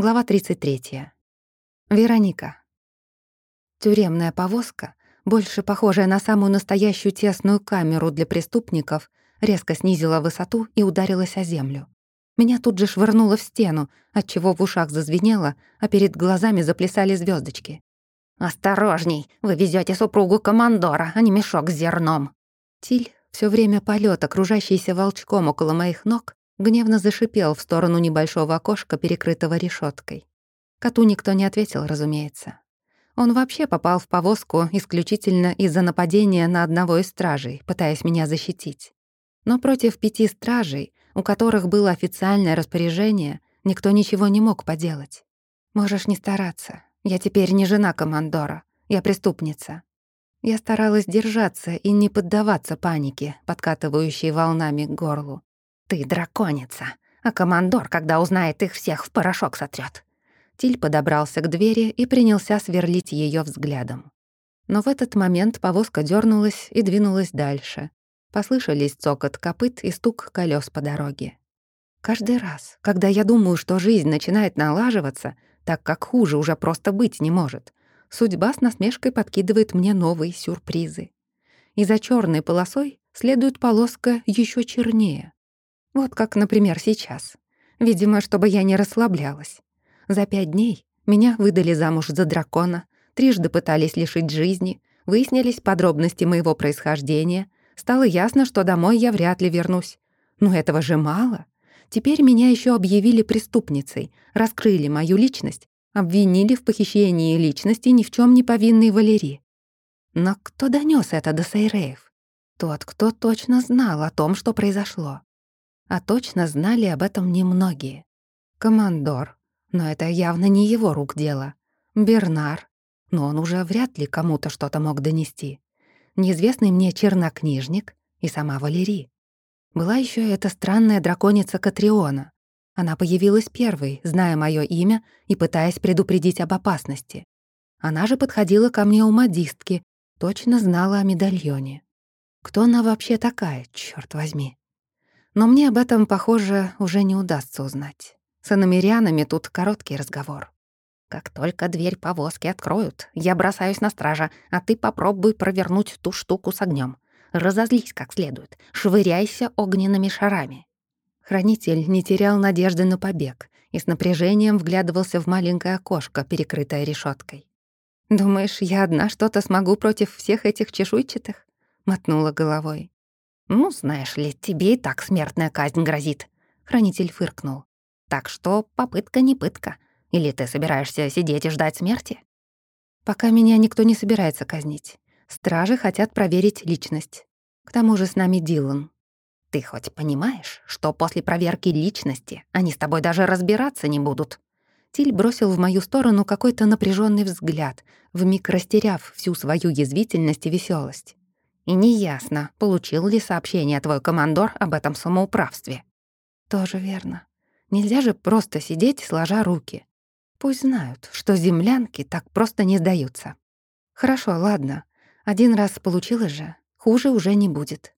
Глава 33. Вероника. Тюремная повозка, больше похожая на самую настоящую тесную камеру для преступников, резко снизила высоту и ударилась о землю. Меня тут же швырнуло в стену, отчего в ушах зазвенело, а перед глазами заплясали звездочки. «Осторожней! Вы везете супругу командора, а не мешок с зерном!» Тиль, все время полета, кружащийся волчком около моих ног, гневно зашипел в сторону небольшого окошка, перекрытого решеткой. Коту никто не ответил, разумеется. Он вообще попал в повозку исключительно из-за нападения на одного из стражей, пытаясь меня защитить. Но против пяти стражей, у которых было официальное распоряжение, никто ничего не мог поделать. Можешь не стараться. Я теперь не жена командора. Я преступница. Я старалась держаться и не поддаваться панике, подкатывающей волнами к горлу. «Ты драконица, а командор, когда узнает их всех, в порошок сотрёт». Тиль подобрался к двери и принялся сверлить её взглядом. Но в этот момент повозка дёрнулась и двинулась дальше. Послышались цокот копыт и стук колёс по дороге. Каждый раз, когда я думаю, что жизнь начинает налаживаться, так как хуже уже просто быть не может, судьба с насмешкой подкидывает мне новые сюрпризы. И за чёрной полосой следует полоска ещё чернее. Вот как, например, сейчас. Видимо, чтобы я не расслаблялась. За пять дней меня выдали замуж за дракона, трижды пытались лишить жизни, выяснились подробности моего происхождения, стало ясно, что домой я вряд ли вернусь. Но этого же мало. Теперь меня еще объявили преступницей, раскрыли мою личность, обвинили в похищении личности ни в чем не повинной Валерии. Но кто донес это до Сейреев? Тот, кто точно знал о том, что произошло а точно знали об этом немногие. Командор, но это явно не его рук дело. Бернар, но он уже вряд ли кому-то что-то мог донести. Неизвестный мне чернокнижник и сама Валерий. Была еще эта странная драконица Катриона. Она появилась первой, зная мое имя и пытаясь предупредить об опасности. Она же подходила ко мне у модистки, точно знала о медальоне. Кто она вообще такая, черт возьми? Но мне об этом, похоже, уже не удастся узнать. С иномерянами тут короткий разговор. Как только дверь повозки откроют, я бросаюсь на стража, а ты попробуй провернуть ту штуку с огнем. Разозлись как следует, швыряйся огненными шарами. Хранитель не терял надежды на побег и с напряжением вглядывался в маленькое окошко, перекрытое решеткой. «Думаешь, я одна что-то смогу против всех этих чешуйчатых?» — мотнула головой. «Ну, знаешь ли, тебе и так смертная казнь грозит», — хранитель фыркнул. «Так что попытка не пытка. Или ты собираешься сидеть и ждать смерти?» «Пока меня никто не собирается казнить. Стражи хотят проверить личность. К тому же с нами Дилан». «Ты хоть понимаешь, что после проверки личности они с тобой даже разбираться не будут?» Тиль бросил в мою сторону какой-то напряженный взгляд, вмиг растеряв всю свою язвительность и веселость. И неясно, получил ли сообщение твой командор об этом самоуправстве. Тоже верно. Нельзя же просто сидеть, сложа руки. Пусть знают, что землянки так просто не сдаются. Хорошо, ладно. Один раз получилось же, хуже уже не будет.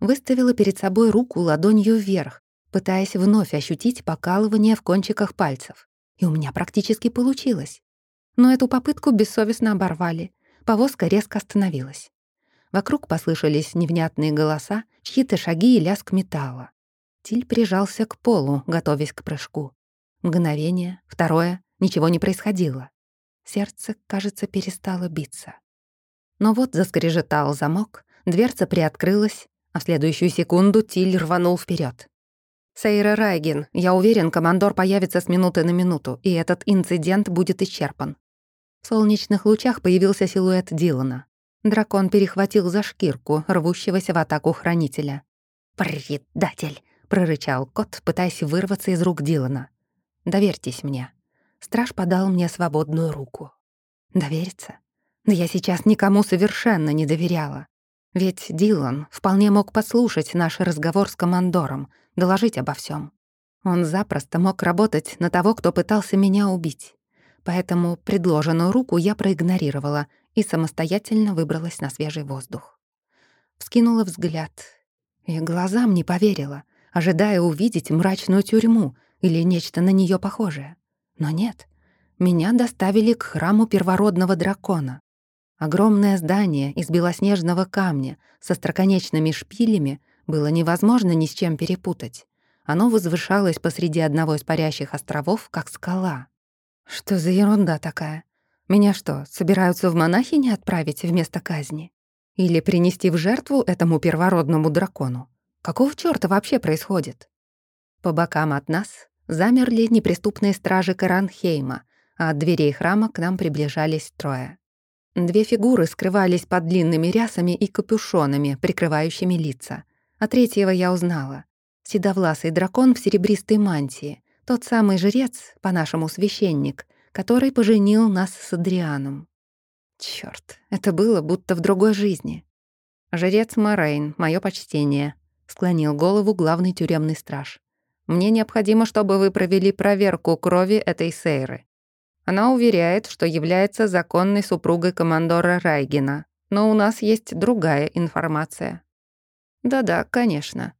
Выставила перед собой руку ладонью вверх, пытаясь вновь ощутить покалывание в кончиках пальцев. И у меня практически получилось. Но эту попытку бессовестно оборвали. Повозка резко остановилась. Вокруг послышались невнятные голоса, чьи-то шаги и лязг металла. Тиль прижался к полу, готовясь к прыжку. Мгновение, второе, ничего не происходило. Сердце, кажется, перестало биться. Но вот заскрежетал замок, дверца приоткрылась, а в следующую секунду Тиль рванул вперед. «Сейра Райген, я уверен, командор появится с минуты на минуту, и этот инцидент будет исчерпан». В солнечных лучах появился силуэт Дилана. Дракон перехватил за шкирку рвущегося в атаку хранителя. «Предатель!» — прорычал кот, пытаясь вырваться из рук Дилана. «Доверьтесь мне». Страж подал мне свободную руку. «Довериться? Да я сейчас никому совершенно не доверяла. Ведь Дилан вполне мог послушать наш разговор с командором, доложить обо всем. Он запросто мог работать на того, кто пытался меня убить. Поэтому предложенную руку я проигнорировала и самостоятельно выбралась на свежий воздух. Вскинула взгляд и глазам не поверила, ожидая увидеть мрачную тюрьму или нечто на нее похожее. Но нет, меня доставили к храму первородного дракона. Огромное здание из белоснежного камня со строконечными шпилями было невозможно ни с чем перепутать. Оно возвышалось посреди одного из парящих островов, как скала. Что за ерунда такая? Меня что, собираются в монахини отправить вместо казни? Или принести в жертву этому первородному дракону? Какого чёрта вообще происходит? По бокам от нас замерли неприступные стражи Каранхейма, а от дверей храма к нам приближались трое. Две фигуры скрывались под длинными рясами и капюшонами, прикрывающими лица. А третьего я узнала. Седовласый дракон в серебристой мантии, тот самый жрец, по-нашему священник, который поженил нас с Адрианом. Чёрт, это было будто в другой жизни. «Жрец Морейн, моё почтение», — склонил голову главный тюремный страж. «Мне необходимо, чтобы вы провели проверку крови этой Сейры. Она уверяет, что является законной супругой командора Райгина, но у нас есть другая информация». «Да-да, конечно».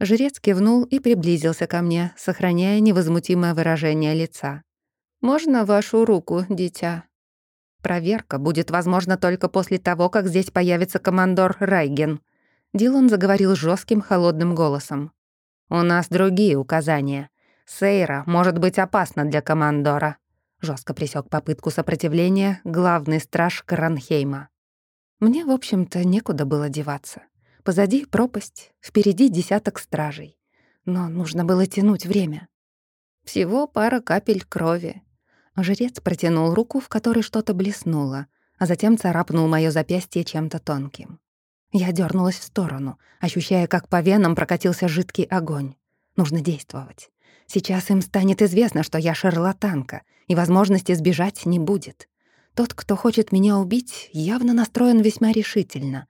Жрец кивнул и приблизился ко мне, сохраняя невозмутимое выражение лица. «Можно вашу руку, дитя?» Проверка будет возможна только после того, как здесь появится командор Райген. Дилан заговорил жестким, холодным голосом. «У нас другие указания. Сейра может быть опасна для командора», — жестко пресек попытку сопротивления главный страж Кранхейма. Мне, в общем-то, некуда было деваться. Позади пропасть, впереди десяток стражей. Но нужно было тянуть время. Всего пара капель крови, Жрец протянул руку, в которой что-то блеснуло, а затем царапнул моё запястье чем-то тонким. Я дернулась в сторону, ощущая, как по венам прокатился жидкий огонь. Нужно действовать. Сейчас им станет известно, что я шарлатанка, и возможности сбежать не будет. Тот, кто хочет меня убить, явно настроен весьма решительно.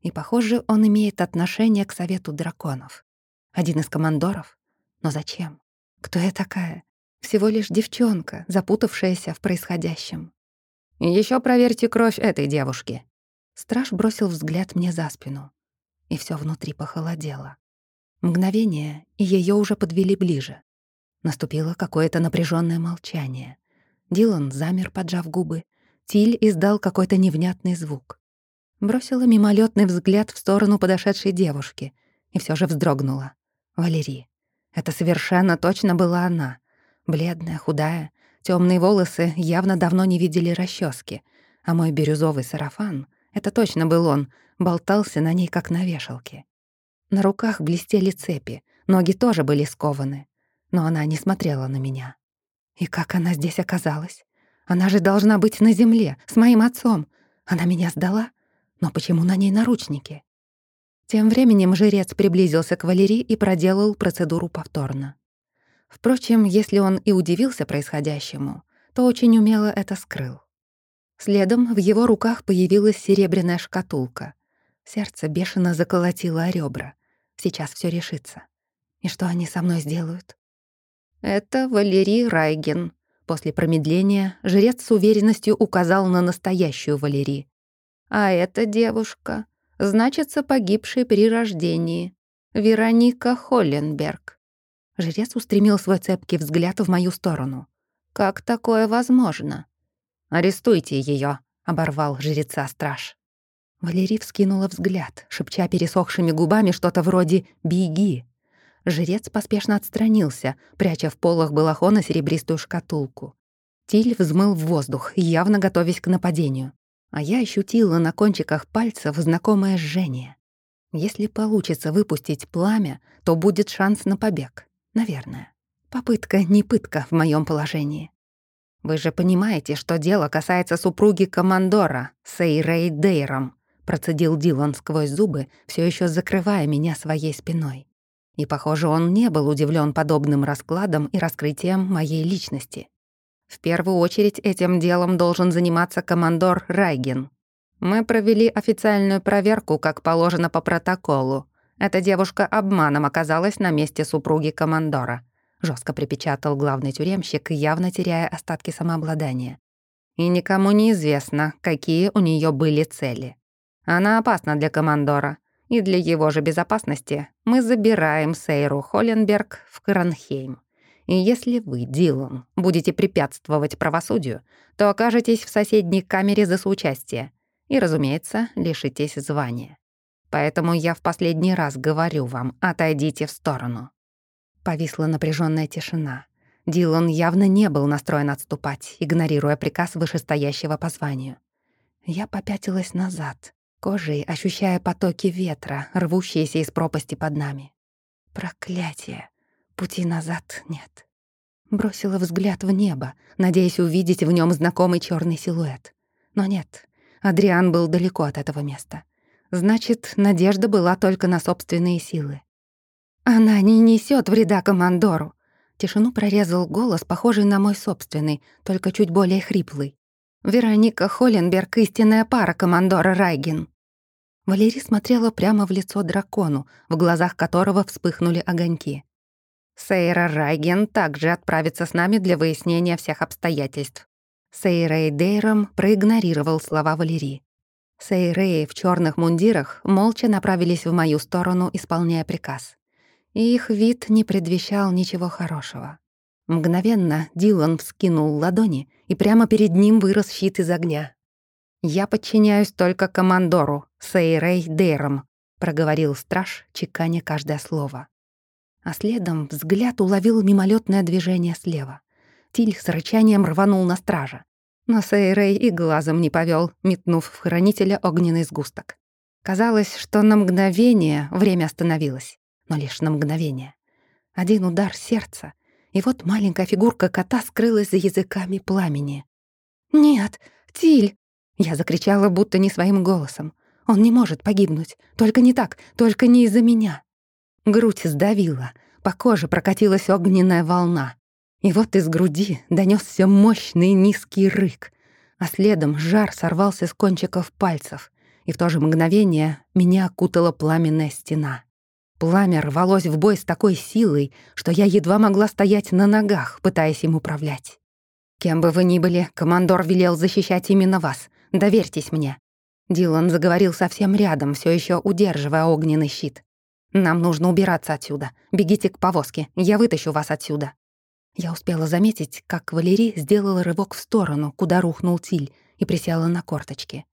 И, похоже, он имеет отношение к Совету драконов. Один из командоров? Но зачем? Кто я такая? Всего лишь девчонка, запутавшаяся в происходящем. Еще проверьте кровь этой девушки». Страж бросил взгляд мне за спину. И все внутри похолодело. Мгновение, и ее уже подвели ближе. Наступило какое-то напряженное молчание. Дилан замер, поджав губы. Тиль издал какой-то невнятный звук. Бросила мимолетный взгляд в сторону подошедшей девушки и все же вздрогнула. Валерий. Это совершенно точно была она. Бледная, худая, темные волосы явно давно не видели расчески, а мой бирюзовый сарафан, это точно был он, болтался на ней, как на вешалке. На руках блестели цепи, ноги тоже были скованы, но она не смотрела на меня. И как она здесь оказалась? Она же должна быть на земле, с моим отцом. Она меня сдала? Но почему на ней наручники? Тем временем жрец приблизился к Валерии и проделал процедуру повторно. Впрочем, если он и удивился происходящему, то очень умело это скрыл. Следом в его руках появилась серебряная шкатулка. Сердце бешено заколотило о ребра. Сейчас все решится. И что они со мной сделают? Это Валерий Райген. После промедления жрец с уверенностью указал на настоящую Валерий. А эта девушка значится погибшей при рождении. Вероника Холленберг. Жрец устремил свой цепкий взгляд в мою сторону. «Как такое возможно?» «Арестуйте ее, оборвал жреца страж. Валерий вскинула взгляд, шепча пересохшими губами что-то вроде «беги». Жрец поспешно отстранился, пряча в полах балахона серебристую шкатулку. Тиль взмыл в воздух, явно готовясь к нападению. А я ощутила на кончиках пальцев знакомое жжение. Если получится выпустить пламя, то будет шанс на побег. Наверное. Попытка не пытка в моем положении. Вы же понимаете, что дело касается супруги командора, Сейрей Дейром, процедил Дилан сквозь зубы, все еще закрывая меня своей спиной. И, похоже, он не был удивлен подобным раскладом и раскрытием моей личности. В первую очередь этим делом должен заниматься командор Райген. Мы провели официальную проверку, как положено по протоколу, эта девушка обманом оказалась на месте супруги командора. Жестко припечатал главный тюремщик, явно теряя остатки самообладания. И никому не известно, какие у нее были цели. Она опасна для командора, и для его же безопасности мы забираем Сейру Холленберг в Кранхейм. И если вы, Дилан, будете препятствовать правосудию, то окажетесь в соседней камере за соучастие и, разумеется, лишитесь звания. Поэтому я в последний раз говорю вам, отойдите в сторону». Повисла напряженная тишина. Дилан явно не был настроен отступать, игнорируя приказ вышестоящего по званию. Я попятилась назад, кожей ощущая потоки ветра, рвущиеся из пропасти под нами. Проклятие! Пути назад нет. Бросила взгляд в небо, надеясь увидеть в нем знакомый черный силуэт. Но нет, Адриан был далеко от этого места. Значит, надежда была только на собственные силы. «Она не несет вреда командору!» Тишину прорезал голос, похожий на мой собственный, только чуть более хриплый. «Вероника Холленберг — истинная пара командора Райгин». Валерий смотрела прямо в лицо дракону, в глазах которого вспыхнули огоньки. «Сейра Райген также отправится с нами для выяснения всех обстоятельств». Сейрей Дейром проигнорировал слова Валерии. Сейреи в черных мундирах молча направились в мою сторону, исполняя приказ. Их вид не предвещал ничего хорошего. Мгновенно Дилан вскинул ладони, и прямо перед ним вырос щит из огня. «Я подчиняюсь только командору, Сейрей Дейром», — проговорил страж, чеканя каждое слово. А следом взгляд уловил мимолетное движение слева. Тиль с рычанием рванул на стража. Но Сейрей и глазом не повел, метнув в хранителя огненный сгусток. Казалось, что на мгновение время остановилось, но лишь на мгновение. Один удар сердца, и вот маленькая фигурка кота скрылась за языками пламени. «Нет, Тиль!» Я закричала, будто не своим голосом. «Он не может погибнуть. Только не так, только не из-за меня». Грудь сдавила, по коже прокатилась огненная волна. И вот из груди донесся мощный низкий рык, а следом жар сорвался с кончиков пальцев, и в то же мгновение меня окутала пламенная стена. Пламя рвалось в бой с такой силой, что я едва могла стоять на ногах, пытаясь им управлять. «Кем бы вы ни были, командор велел защищать именно вас. Доверьтесь мне». Дилан заговорил совсем рядом, все еще удерживая огненный щит. «Нам нужно убираться отсюда. Бегите к повозке, я вытащу вас отсюда». Я успела заметить, как Валерий сделала рывок в сторону, куда рухнул Тиль, и присела на корточки.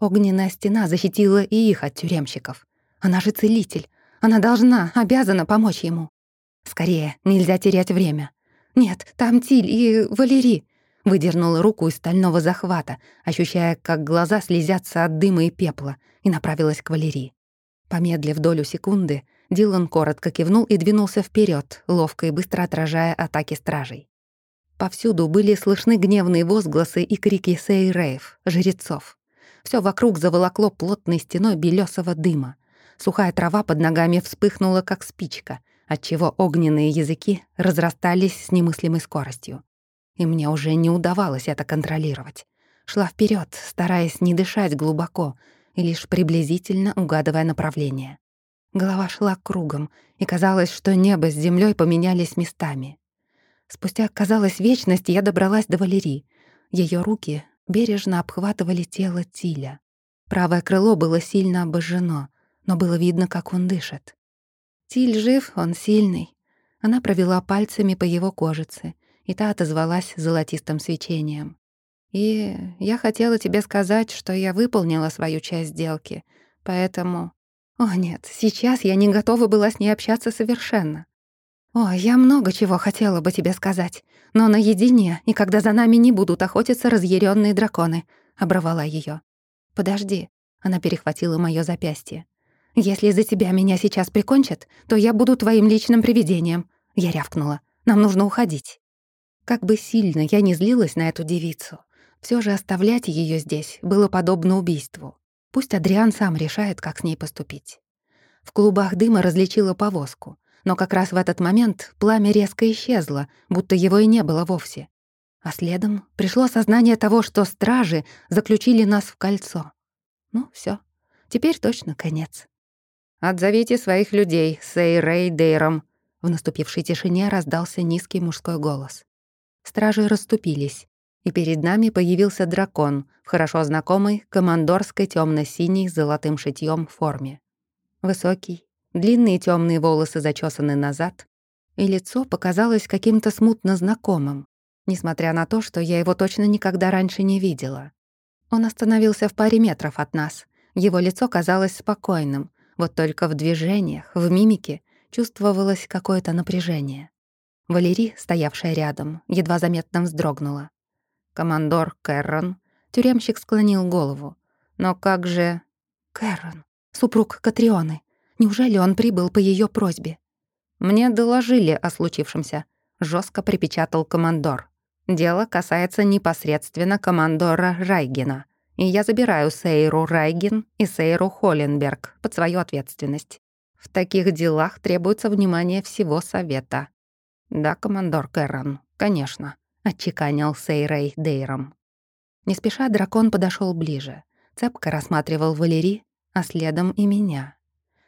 Огненная стена защитила и их от тюремщиков. Она же целитель. Она должна, обязана помочь ему. Скорее, нельзя терять время. Нет, там Тиль и Валерий. Выдернула руку из стального захвата, ощущая, как глаза слезятся от дыма и пепла, и направилась к Валерии. Помедлив долю секунды, Дилан коротко кивнул и двинулся вперед, ловко и быстро отражая атаки стражей. Повсюду были слышны гневные возгласы и крики сейрейв, жрецов. Все вокруг заволокло плотной стеной белесого дыма. Сухая трава под ногами вспыхнула, как спичка, отчего огненные языки разрастались с немыслимой скоростью. И мне уже не удавалось это контролировать. Шла вперед, стараясь не дышать глубоко и лишь приблизительно угадывая направление. Голова шла кругом, и казалось, что небо с землей поменялись местами. Спустя, казалось, вечность я добралась до Валерии. Ее руки бережно обхватывали тело Тиля. Правое крыло было сильно обожжено, но было видно, как он дышит. Тиль жив, он сильный. Она провела пальцами по его кожице, и та отозвалась золотистым свечением. «И я хотела тебе сказать, что я выполнила свою часть сделки, поэтому о нет, сейчас я не готова была с ней общаться совершенно. О, я много чего хотела бы тебе сказать, но наедине и когда за нами не будут охотиться разъяренные драконы, оборвала ее. Подожди, она перехватила моё запястье. Если за тебя меня сейчас прикончат, то я буду твоим личным привидением. Я рявкнула. Нам нужно уходить. Как бы сильно я не злилась на эту девицу, все же оставлять ее здесь было подобно убийству. Пусть Адриан сам решает, как с ней поступить. В клубах дыма различила повозку, но как раз в этот момент пламя резко исчезло, будто его и не было вовсе. А следом пришло сознание того, что стражи заключили нас в кольцо. Ну, все, теперь точно конец. «Отзовите своих людей, Сей Рэй Дейром», в наступившей тишине раздался низкий мужской голос. Стражи расступились, и перед нами появился дракон в хорошо знакомой командорской темно синей с золотым шитьем форме. Высокий, длинные темные волосы зачесаны назад, и лицо показалось каким-то смутно знакомым, несмотря на то, что я его точно никогда раньше не видела. Он остановился в паре метров от нас. Его лицо казалось спокойным, вот только в движениях, в мимике чувствовалось какое-то напряжение. Валерий, стоявшая рядом, едва заметно вздрогнула. «Командор Кэррон», тюремщик склонил голову. «Но как же...» «Кэррон, супруг Катрионы. Неужели он прибыл по ее просьбе?» «Мне доложили о случившемся», — жестко припечатал командор. «Дело касается непосредственно командора Райгена, и я забираю Сейру Райген и Сейру Холленберг под свою ответственность. В таких делах требуется внимание всего Совета». «Да, командор Кэррон, конечно», — отчеканил Сейрей Дейром. Не спеша дракон подошел ближе, цепко рассматривал Валери, а следом и меня.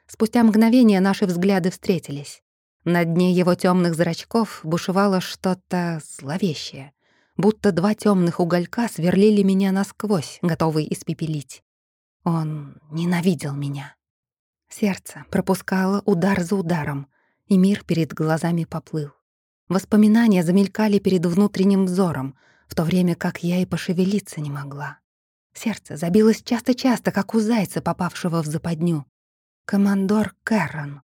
Спустя мгновение наши взгляды встретились. На дне его темных зрачков бушевало что-то зловещее, будто два темных уголька сверлили меня насквозь, готовые испепелить. Он ненавидел меня. Сердце пропускало удар за ударом, и мир перед глазами поплыл. Воспоминания замелькали перед внутренним взором, в то время как я и пошевелиться не могла. Сердце забилось часто-часто, как у зайца, попавшего в западню. Командор Кэррон.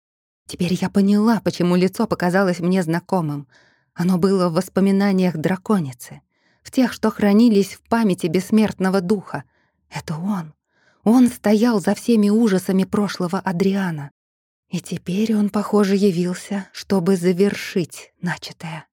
Теперь я поняла, почему лицо показалось мне знакомым. Оно было в воспоминаниях драконицы, в тех, что хранились в памяти бессмертного духа. Это он. Он стоял за всеми ужасами прошлого Адриана. И теперь он, похоже, явился, чтобы завершить начатое.